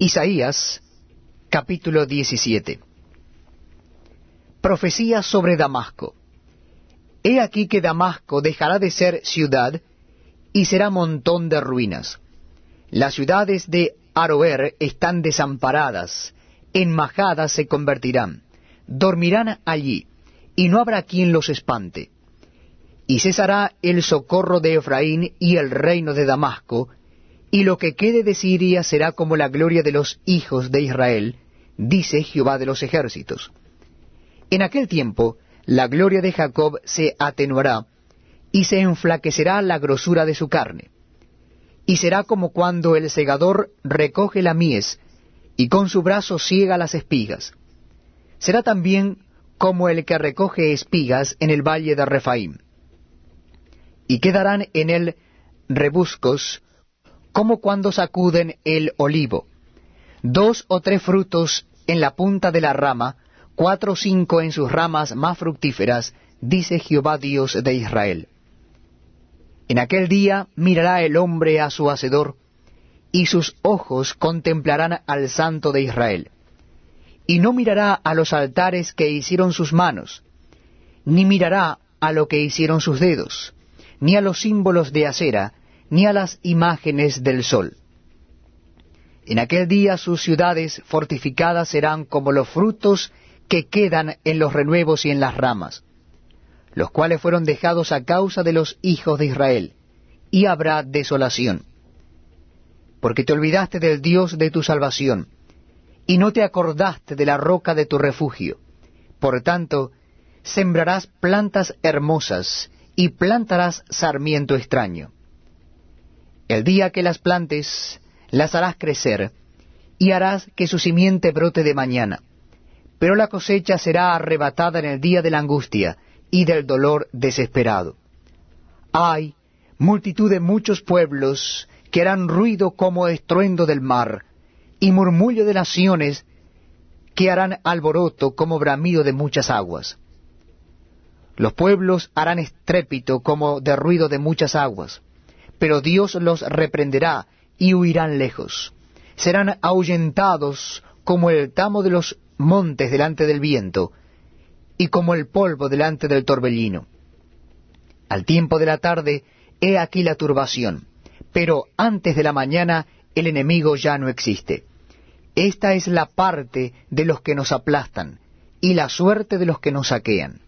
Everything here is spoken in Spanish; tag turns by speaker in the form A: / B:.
A: Isaías capítulo 17 Profecía sobre Damasco He aquí que Damasco dejará de ser ciudad y será montón de ruinas. Las ciudades de Aroer están desamparadas, en majadas se convertirán, dormirán allí, y no habrá quien los espante. Y cesará el socorro de Efraín y el reino de Damasco, y lo que quede de Siria será como la gloria de los hijos de Israel, dice Jehová de los ejércitos. En aquel tiempo la gloria de Jacob se atenuará, y se enflaquecerá la grosura de su carne. Y será como cuando el segador recoge la mies, y con su brazo ciega las espigas. Será también como el que recoge espigas en el valle de Refaim. Y quedarán en él rebuscos, como cuando sacuden el olivo, dos o tres frutos en la punta de la rama, cuatro o cinco en sus ramas más fructíferas, dice Jehová Dios de Israel. En aquel día mirará el hombre a su Hacedor, y sus ojos contemplarán al Santo de Israel. Y no mirará a los altares que hicieron sus manos, ni mirará a lo que hicieron sus dedos, ni a los símbolos de acera, ni a las imágenes del sol. En aquel día sus ciudades fortificadas serán como los frutos que quedan en los renuevos y en las ramas, los cuales fueron dejados a causa de los hijos de Israel, y habrá desolación. Porque te olvidaste del Dios de tu salvación, y no te acordaste de la roca de tu refugio. Por tanto, sembrarás plantas hermosas, y plantarás sarmiento extraño el día que las plantes, las harás crecer, y harás que su simiente brote de mañana. Pero la cosecha será arrebatada en el día de la angustia y del dolor desesperado. Hay multitud de muchos pueblos que harán ruido como estruendo del mar, y murmullo de naciones que harán alboroto como bramido de muchas aguas. Los pueblos harán estrépito como de ruido de muchas aguas pero Dios los reprenderá y huirán lejos. Serán ahuyentados como el tamo de los montes delante del viento, y como el polvo delante del torbellino. Al tiempo de la tarde, he aquí la turbación, pero antes de la mañana el enemigo ya no existe. Esta es la parte de los que nos aplastan, y la suerte de los que nos saquean.